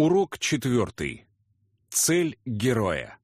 Урок четвертый. Цель героя.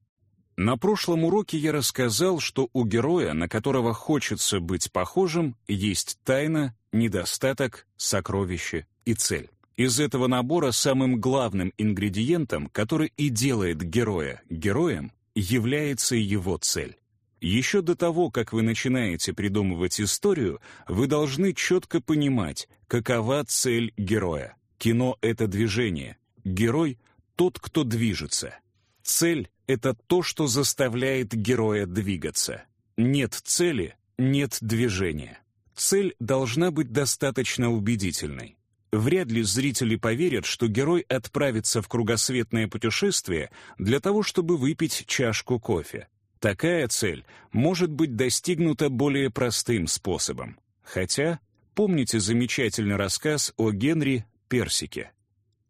На прошлом уроке я рассказал, что у героя, на которого хочется быть похожим, есть тайна, недостаток, сокровище и цель. Из этого набора самым главным ингредиентом, который и делает героя героем, является его цель. Еще до того, как вы начинаете придумывать историю, вы должны четко понимать, какова цель героя. Кино — это движение, Герой — тот, кто движется. Цель — это то, что заставляет героя двигаться. Нет цели — нет движения. Цель должна быть достаточно убедительной. Вряд ли зрители поверят, что герой отправится в кругосветное путешествие для того, чтобы выпить чашку кофе. Такая цель может быть достигнута более простым способом. Хотя, помните замечательный рассказ о Генри Персике?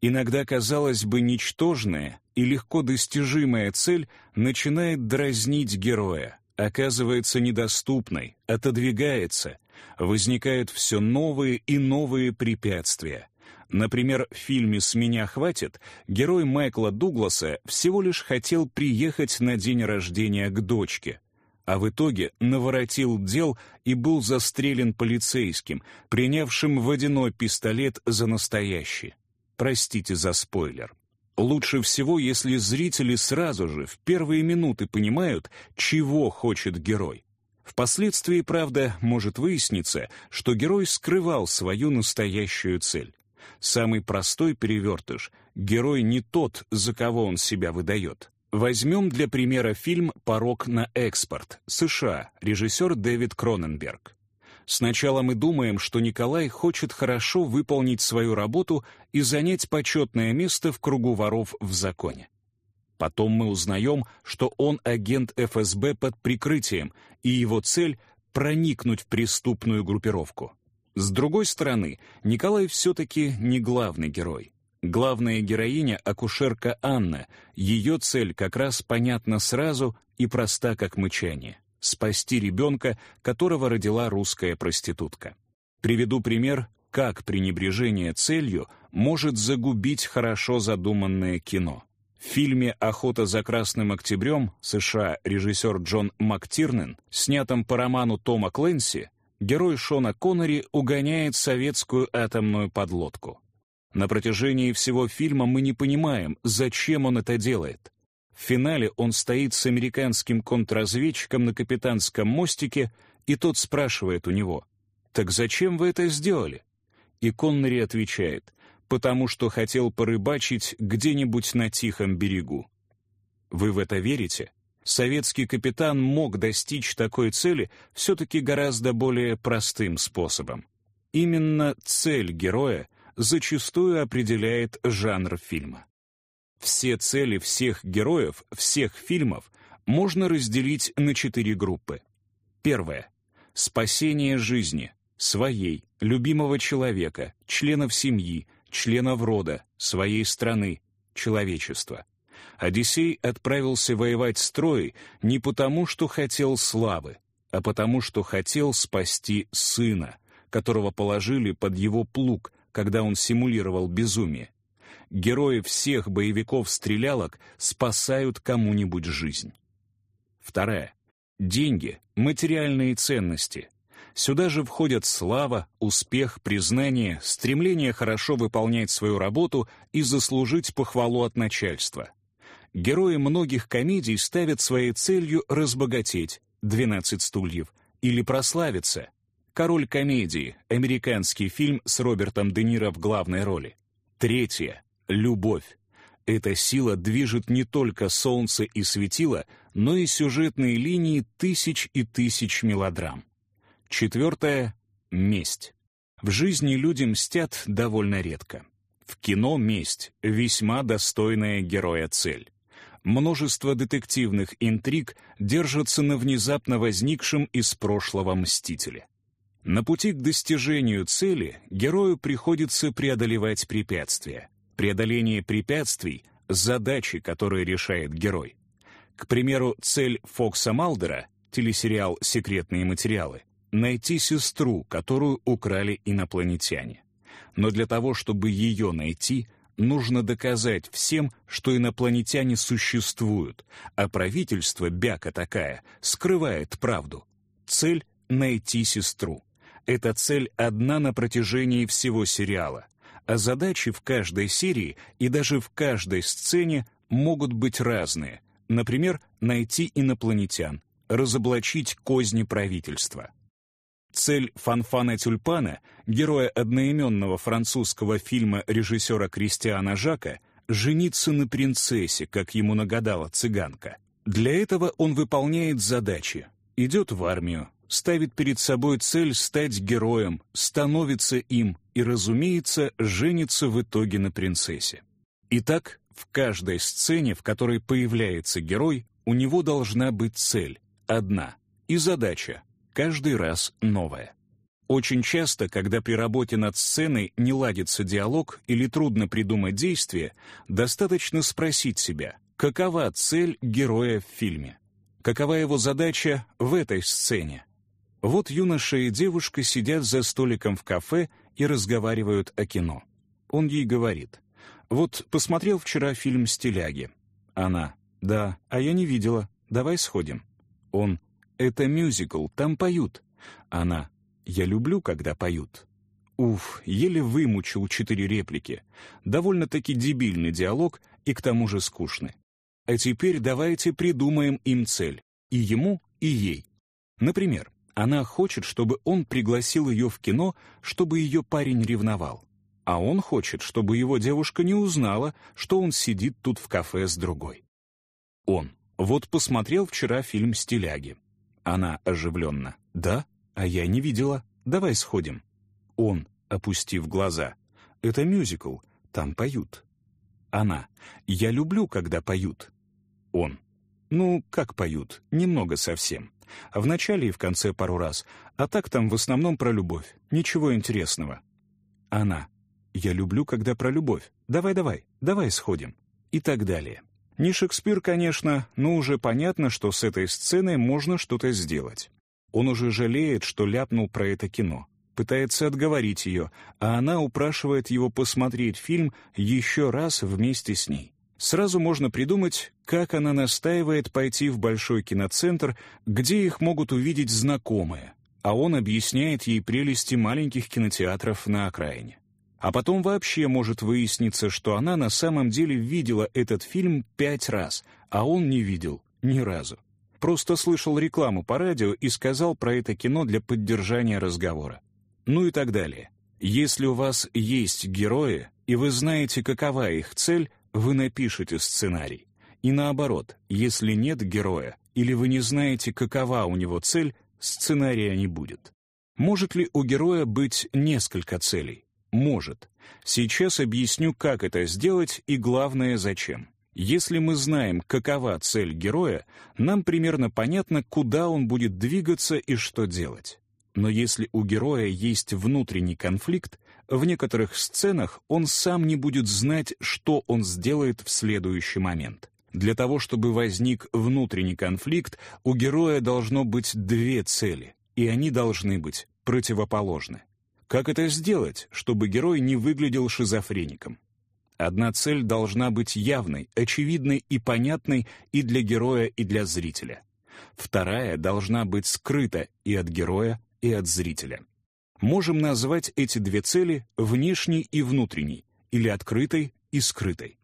Иногда, казалось бы, ничтожная и легко достижимая цель начинает дразнить героя, оказывается недоступной, отодвигается, возникают все новые и новые препятствия. Например, в фильме «С меня хватит» герой Майкла Дугласа всего лишь хотел приехать на день рождения к дочке, а в итоге наворотил дел и был застрелен полицейским, принявшим водяной пистолет за настоящий. Простите за спойлер. Лучше всего, если зрители сразу же, в первые минуты понимают, чего хочет герой. Впоследствии, правда, может выясниться, что герой скрывал свою настоящую цель. Самый простой перевертыш — герой не тот, за кого он себя выдает. Возьмем для примера фильм «Порог на экспорт», США, режиссер Дэвид Кроненберг. Сначала мы думаем, что Николай хочет хорошо выполнить свою работу и занять почетное место в кругу воров в законе. Потом мы узнаем, что он агент ФСБ под прикрытием, и его цель — проникнуть в преступную группировку. С другой стороны, Николай все-таки не главный герой. Главная героиня — акушерка Анна. Ее цель как раз понятна сразу и проста, как мычание спасти ребенка, которого родила русская проститутка. Приведу пример, как пренебрежение целью может загубить хорошо задуманное кино. В фильме «Охота за Красным Октябрем» США режиссер Джон МакТирнен, снятом по роману Тома Кленси, герой Шона Коннери угоняет советскую атомную подлодку. На протяжении всего фильма мы не понимаем, зачем он это делает. В финале он стоит с американским контрразведчиком на капитанском мостике, и тот спрашивает у него, «Так зачем вы это сделали?» И Коннери отвечает, «Потому что хотел порыбачить где-нибудь на тихом берегу». Вы в это верите? Советский капитан мог достичь такой цели все-таки гораздо более простым способом. Именно цель героя зачастую определяет жанр фильма. Все цели всех героев, всех фильмов можно разделить на четыре группы. Первое. Спасение жизни, своей, любимого человека, членов семьи, членов рода, своей страны, человечества. Одиссей отправился воевать с Троей не потому, что хотел славы, а потому, что хотел спасти сына, которого положили под его плуг, когда он симулировал безумие герои всех боевиков-стрелялок спасают кому-нибудь жизнь. Вторая. Деньги, материальные ценности. Сюда же входят слава, успех, признание, стремление хорошо выполнять свою работу и заслужить похвалу от начальства. Герои многих комедий ставят своей целью разбогатеть, «12 стульев», или прославиться. «Король комедии», американский фильм с Робертом Де Ниро в главной роли. Третье любовь. Эта сила движет не только солнце и светило, но и сюжетные линии тысяч и тысяч мелодрам. Четвертое — месть. В жизни люди мстят довольно редко. В кино месть — весьма достойная героя цель. Множество детективных интриг держатся на внезапно возникшем из прошлого мстителе. На пути к достижению цели герою приходится преодолевать препятствия преодоление препятствий — задачи, которые решает герой. К примеру, цель Фокса Малдера, телесериал «Секретные материалы», найти сестру, которую украли инопланетяне. Но для того, чтобы ее найти, нужно доказать всем, что инопланетяне существуют, а правительство, бяка такая, скрывает правду. Цель — найти сестру. Эта цель одна на протяжении всего сериала. А задачи в каждой серии и даже в каждой сцене могут быть разные. Например, найти инопланетян, разоблачить козни правительства. Цель Фанфана Тюльпана, героя одноименного французского фильма режиссера Кристиана Жака, жениться на принцессе, как ему нагадала цыганка. Для этого он выполняет задачи, идет в армию, ставит перед собой цель стать героем, становится им и, разумеется, женится в итоге на принцессе. Итак, в каждой сцене, в которой появляется герой, у него должна быть цель, одна, и задача, каждый раз новая. Очень часто, когда при работе над сценой не ладится диалог или трудно придумать действие, достаточно спросить себя, какова цель героя в фильме? Какова его задача в этой сцене? Вот юноша и девушка сидят за столиком в кафе и разговаривают о кино. Он ей говорит, «Вот посмотрел вчера фильм «Стиляги». Она, «Да, а я не видела. Давай сходим». Он, «Это мюзикл, там поют». Она, «Я люблю, когда поют». Уф, еле вымучил четыре реплики. Довольно-таки дебильный диалог и к тому же скучный. А теперь давайте придумаем им цель. И ему, и ей. Например, она хочет, чтобы он пригласил ее в кино, чтобы ее парень ревновал. А он хочет, чтобы его девушка не узнала, что он сидит тут в кафе с другой. Он. Вот посмотрел вчера фильм «Стиляги». Она оживленно. «Да? А я не видела. Давай сходим». Он, опустив глаза. «Это мюзикл. Там поют». Она. «Я люблю, когда поют». Он. «Ну, как поют? Немного совсем. В начале и в конце пару раз. А так там в основном про любовь. Ничего интересного. Она. Я люблю, когда про любовь. Давай-давай, давай сходим. И так далее. Не Шекспир, конечно, но уже понятно, что с этой сценой можно что-то сделать. Он уже жалеет, что ляпнул про это кино. Пытается отговорить ее, а она упрашивает его посмотреть фильм еще раз вместе с ней. Сразу можно придумать, как она настаивает пойти в большой киноцентр, где их могут увидеть знакомые, а он объясняет ей прелести маленьких кинотеатров на окраине. А потом вообще может выясниться, что она на самом деле видела этот фильм пять раз, а он не видел ни разу. Просто слышал рекламу по радио и сказал про это кино для поддержания разговора. Ну и так далее. Если у вас есть герои, и вы знаете, какова их цель, вы напишете сценарий. И наоборот, если нет героя, или вы не знаете, какова у него цель, сценария не будет. Может ли у героя быть несколько целей? Может. Сейчас объясню, как это сделать и, главное, зачем. Если мы знаем, какова цель героя, нам примерно понятно, куда он будет двигаться и что делать. Но если у героя есть внутренний конфликт, в некоторых сценах он сам не будет знать, что он сделает в следующий момент. Для того, чтобы возник внутренний конфликт, у героя должно быть две цели, и они должны быть противоположны. Как это сделать, чтобы герой не выглядел шизофреником? Одна цель должна быть явной, очевидной и понятной и для героя, и для зрителя. Вторая должна быть скрыта и от героя, и от зрителя можем назвать эти две цели внешней и внутренней, или открытой и скрытой.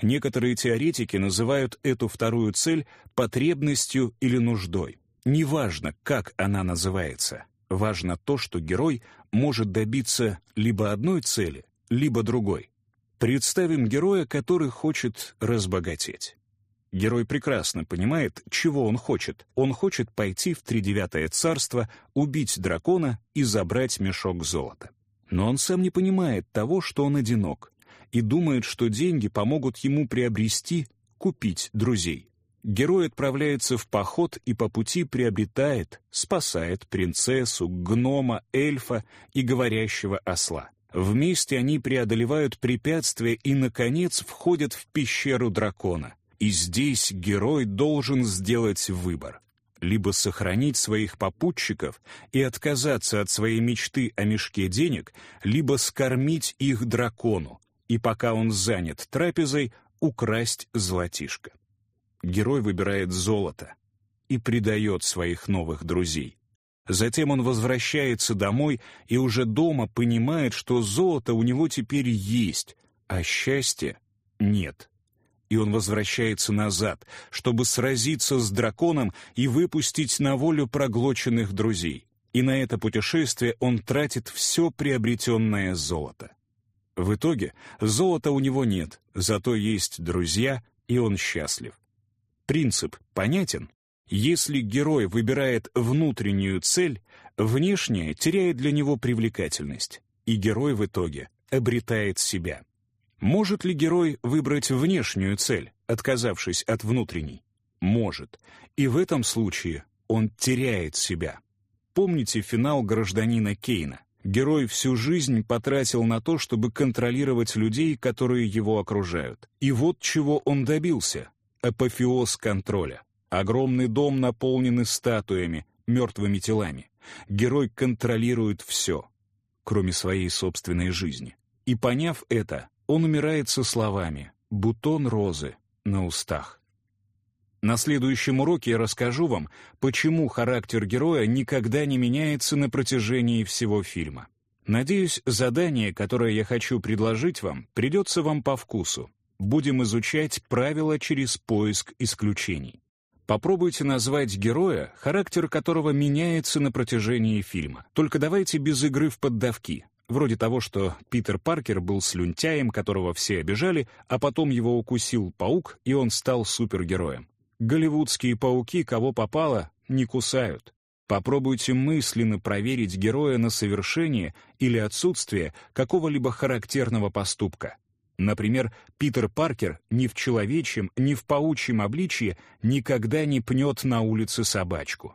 Некоторые теоретики называют эту вторую цель потребностью или нуждой. Неважно, как она называется, важно то, что герой может добиться либо одной цели, либо другой. Представим героя, который хочет разбогатеть. Герой прекрасно понимает, чего он хочет. Он хочет пойти в тридевятое царство, убить дракона и забрать мешок золота. Но он сам не понимает того, что он одинок, и думает, что деньги помогут ему приобрести, купить друзей. Герой отправляется в поход и по пути приобретает, спасает принцессу, гнома, эльфа и говорящего осла. Вместе они преодолевают препятствия и, наконец, входят в пещеру дракона. И здесь герой должен сделать выбор. Либо сохранить своих попутчиков и отказаться от своей мечты о мешке денег, либо скормить их дракону, и пока он занят трапезой, украсть золотишко. Герой выбирает золото и предает своих новых друзей. Затем он возвращается домой и уже дома понимает, что золото у него теперь есть, а счастья нет. И он возвращается назад, чтобы сразиться с драконом и выпустить на волю проглоченных друзей. И на это путешествие он тратит все приобретенное золото. В итоге золота у него нет, зато есть друзья, и он счастлив. Принцип понятен? Если герой выбирает внутреннюю цель, внешняя теряет для него привлекательность, и герой в итоге обретает себя. Может ли герой выбрать внешнюю цель, отказавшись от внутренней? Может. И в этом случае он теряет себя. Помните финал гражданина Кейна? Герой всю жизнь потратил на то, чтобы контролировать людей, которые его окружают. И вот чего он добился. Апофеоз контроля. Огромный дом, наполненный статуями, мертвыми телами. Герой контролирует все, кроме своей собственной жизни. И поняв это, он умирает со словами «бутон розы» на устах. На следующем уроке я расскажу вам, почему характер героя никогда не меняется на протяжении всего фильма. Надеюсь, задание, которое я хочу предложить вам, придется вам по вкусу. Будем изучать правила через поиск исключений. Попробуйте назвать героя, характер которого меняется на протяжении фильма. Только давайте без игры в поддавки. Вроде того, что Питер Паркер был слюнтяем, которого все обижали, а потом его укусил паук, и он стал супергероем. Голливудские пауки, кого попало, не кусают. Попробуйте мысленно проверить героя на совершение или отсутствие какого-либо характерного поступка. Например, Питер Паркер ни в человечьем, ни в паучьем обличье никогда не пнет на улице собачку.